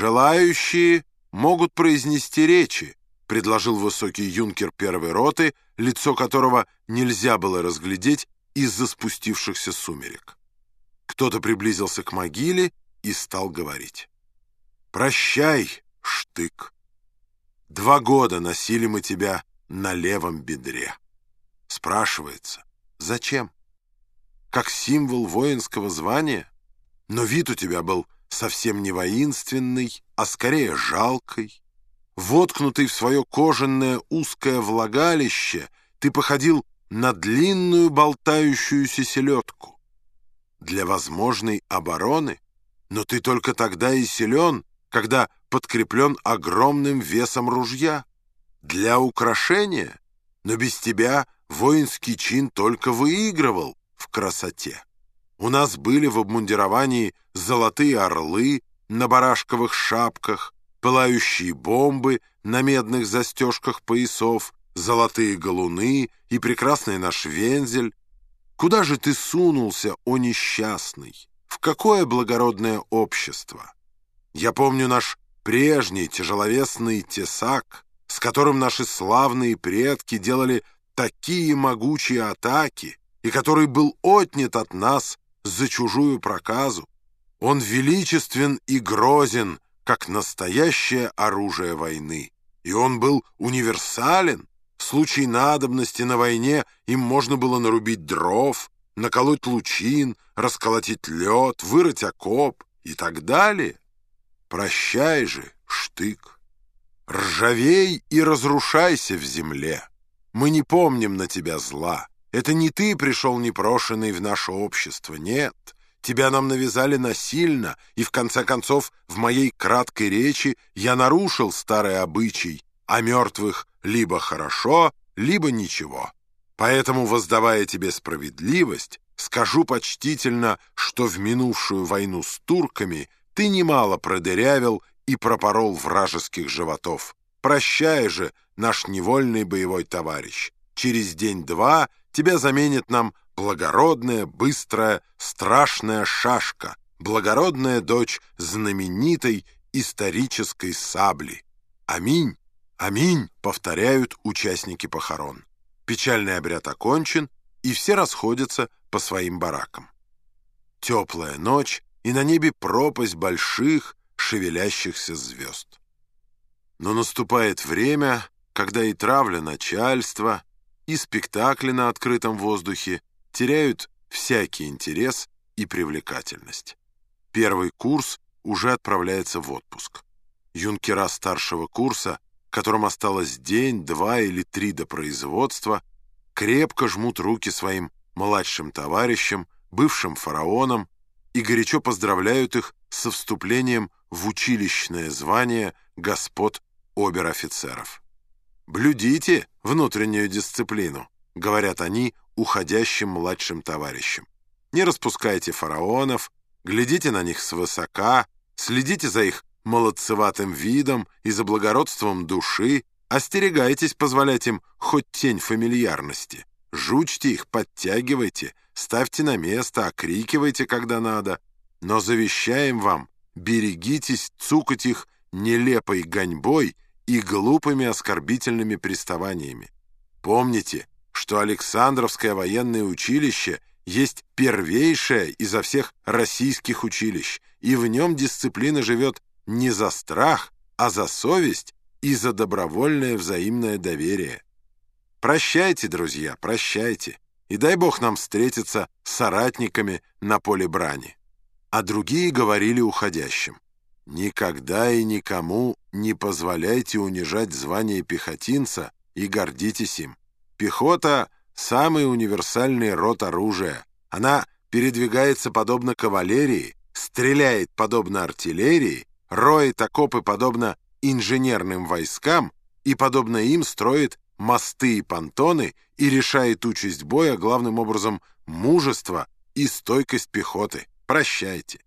«Желающие могут произнести речи», — предложил высокий юнкер первой роты, лицо которого нельзя было разглядеть из-за спустившихся сумерек. Кто-то приблизился к могиле и стал говорить. «Прощай, штык. Два года носили мы тебя на левом бедре». Спрашивается, зачем? Как символ воинского звания? Но вид у тебя был совсем не воинственный, а скорее жалкой. Воткнутый в свое кожаное узкое влагалище, ты походил на длинную болтающуюся селедку. Для возможной обороны, но ты только тогда и силен, когда подкреплен огромным весом ружья. Для украшения, но без тебя воинский чин только выигрывал в красоте. У нас были в обмундировании золотые орлы на барашковых шапках, пылающие бомбы на медных застежках поясов, золотые галуны и прекрасный наш вензель. Куда же ты сунулся, о несчастный? В какое благородное общество? Я помню наш прежний тяжеловесный тесак, с которым наши славные предки делали такие могучие атаки, и который был отнят от нас за чужую проказу. Он величествен и грозен, как настоящее оружие войны. И он был универсален. В случае надобности на войне им можно было нарубить дров, наколоть лучин, расколотить лед, вырыть окоп и так далее. Прощай же, штык. Ржавей и разрушайся в земле. Мы не помним на тебя зла. Это не ты пришел непрошенный в наше общество, нет. Тебя нам навязали насильно, и в конце концов в моей краткой речи я нарушил старый обычай, а мертвых либо хорошо, либо ничего. Поэтому, воздавая тебе справедливость, скажу почтительно, что в минувшую войну с турками ты немало продырявил и пропорол вражеских животов. Прощай же, наш невольный боевой товарищ. Через день-два тебя заменит нам благородная, быстрая, страшная шашка, благородная дочь знаменитой исторической сабли. Аминь, аминь, повторяют участники похорон. Печальный обряд окончен, и все расходятся по своим баракам. Теплая ночь, и на небе пропасть больших, шевелящихся звезд. Но наступает время, когда и травля начальства, и спектакли на открытом воздухе теряют всякий интерес и привлекательность. Первый курс уже отправляется в отпуск. Юнкера старшего курса, которым осталось день, два или три до производства, крепко жмут руки своим младшим товарищам, бывшим фараонам, и горячо поздравляют их со вступлением в училищное звание господ обер-офицеров. «Блюдите внутреннюю дисциплину», — говорят они уходящим младшим товарищам. «Не распускайте фараонов, глядите на них свысока, следите за их молодцеватым видом и за благородством души, остерегайтесь позволять им хоть тень фамильярности. Жучьте их, подтягивайте, ставьте на место, окрикивайте, когда надо. Но завещаем вам, берегитесь цукать их нелепой гоньбой и глупыми оскорбительными приставаниями. Помните, что Александровское военное училище есть первейшее изо всех российских училищ, и в нем дисциплина живет не за страх, а за совесть и за добровольное взаимное доверие. Прощайте, друзья, прощайте, и дай Бог нам встретиться с соратниками на поле брани. А другие говорили уходящим. Никогда и никому не позволяйте унижать звание пехотинца и гордитесь им. Пехота — самый универсальный род оружия. Она передвигается подобно кавалерии, стреляет подобно артиллерии, роет окопы подобно инженерным войскам и, подобно им, строит мосты и понтоны и решает участь боя главным образом мужество и стойкость пехоты. Прощайте.